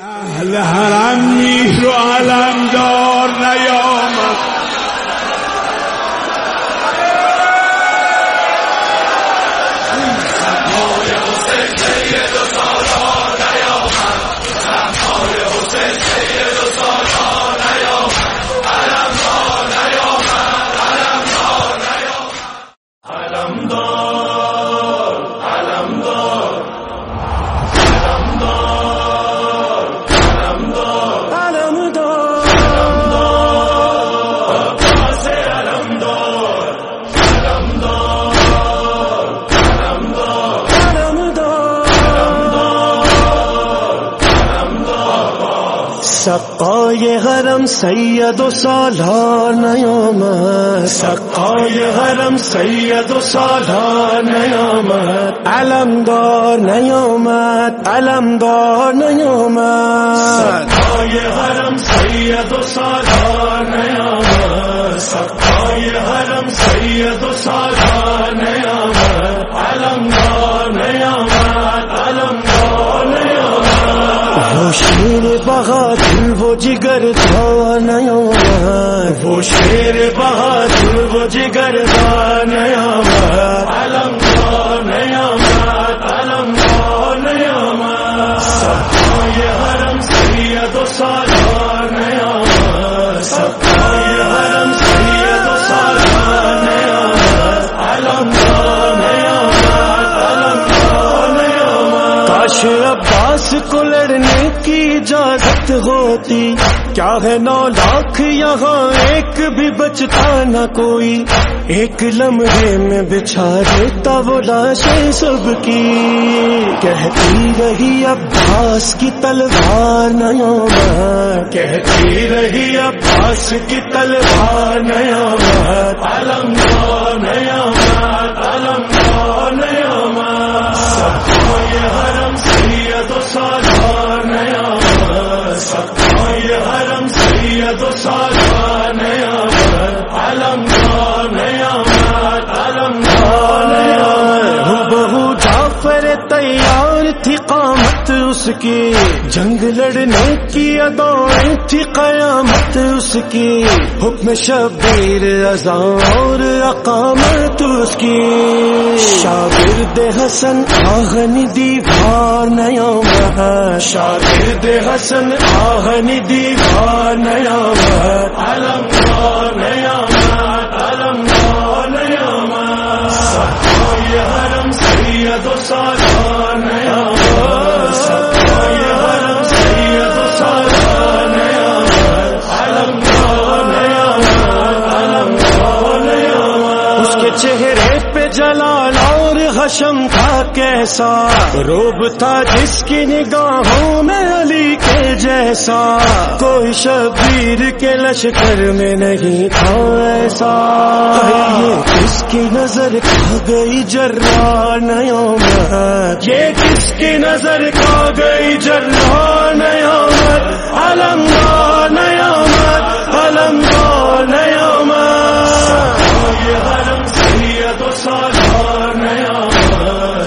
اہل حرم سقای حرم سید و سالار نیامد سقای حرم سید و سالار نیامد علمدار نیامد علمدار نیامد سقای حرم سید و سالار نیامد سقای حرم سید و سالار نیامد شیر بہادر وہ جگر تھا نیامد وہ شیر بہادر وہ جگر تھا نیامد علمدار نیامد سقای حرم سید و سالار نیامد سقای حرم سید و سالار نیامد علمدار نیامد علمدار نیامد کاش عباس کو لڑنے کی اجازت ہوتی۔ کیا ہے نو لاکھ یہاں؟ ایک بھی بچتا نہ کوئی۔ ایک لمحے میں بچھا دیتا وہ لاشیں سب کی۔ کہتی رہی عباس کی تلوار نیامت کہتی رہی عباس کی تلوار نیامت علمدار نیامت علمدار نیامت سقای حرم سید اس کی جنگ لڑنے کی ادائیں تھی قیامت اس کی حکم شبیر ازاں اور اقامت اس کی شاگرد حسن آہن دیوار نیامت شاگرد حسن آہن دیوار نیامت علمدار نیامت علمدار نیامت سقای حرم سید و سالار جلال اور حشم تھا کیسا؟ روب تھا جس کی نگاہوں میں علی کے جیسا۔ کوئی شبیر کے لشکر میں نہیں تھا ایسا۔ کس کی نظر کھا گئی جرا نیامت یہ کس کی نظر کھا گئی جرا نیامت علمدار نیامت علمدار نیامت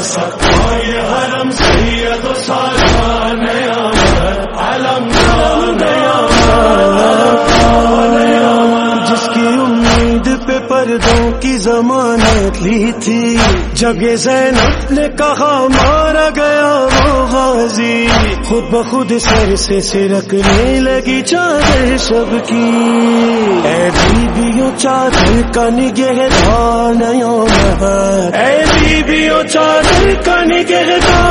نیامت سقای حرم سید و جس کی امید پہ پردوں کی ضمانت لی تھی، جب زینب نے کہا مارا گیا۔ بازی خود بخود سر سے سرکنے لگی چادر سب کی۔ اے بیویوں چادر کا نگہدار نیامت اے بیویوں چادر کا نگہدار۔ دان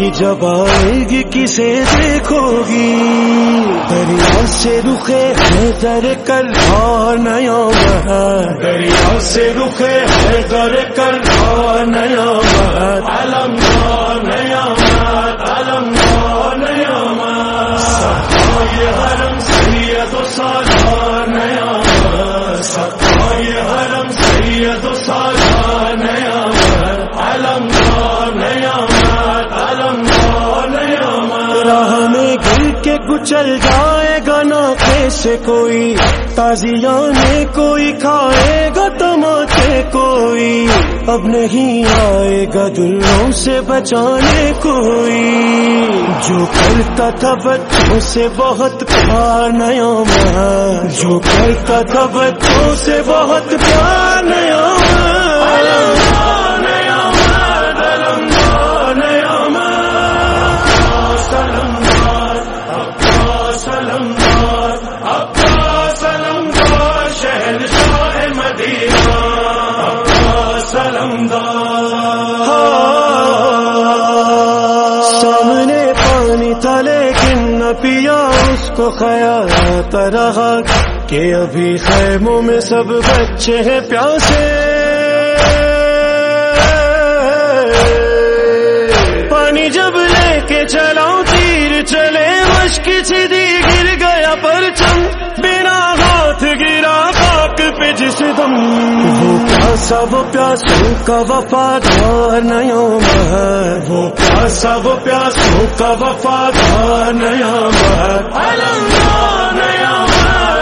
بابا کی جب آئے گی کسے دیکھو گی دریا سے رخے در کر نیا دریا سے رخے در کر نیا نیا نیا کچل جائے گا نا کیسے کوئی تازیاں میں کوئی کھائے گا تماچے کوئی۔ اب نہیں آئے گا دلوں سے بچانے کوئی۔ جو کرتا تھا بچوں سے بہت پیار نیا جو کرتا تھا بچوں سے بہت پیار نیا سلمدار ابا سلمدار شہنشاہ مدینہ ابا سلمدار سامنے پانی تھا لیکن نہ پیا اس کو خیال آتا رہا، کہ ابھی خیموں میں سب بچے ہیں پیاسے۔ پانی جب لے کے چلاؤ تیر چلے مشکی وہ پیاسا وہ پیاسوں کا وفادار نیا ہے۔ وہ پیاسا وہ پیاسوں کا وفادار نیا ہے۔ علمدار نیا ہے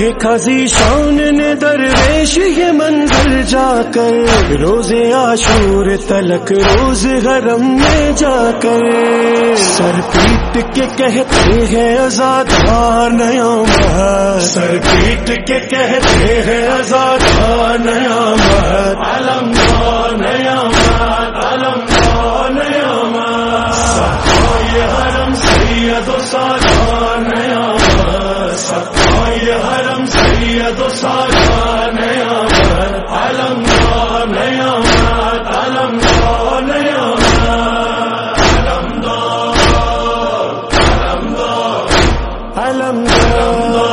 دیکھا شان نے درویش یہ منظر جا کر۔ روز آشور تلک، روز حرم میں جا کر۔ سر پیٹ کے کہتے ہیں آزادار نیا مہر سر پیٹ کے کہتے ہیں آزادار نیا مہر علم نیا مہر علم نیا یہ حرم سید و نیا سکھائے حرم سید و نیا علم کا نیا علم کا علم دا علم دا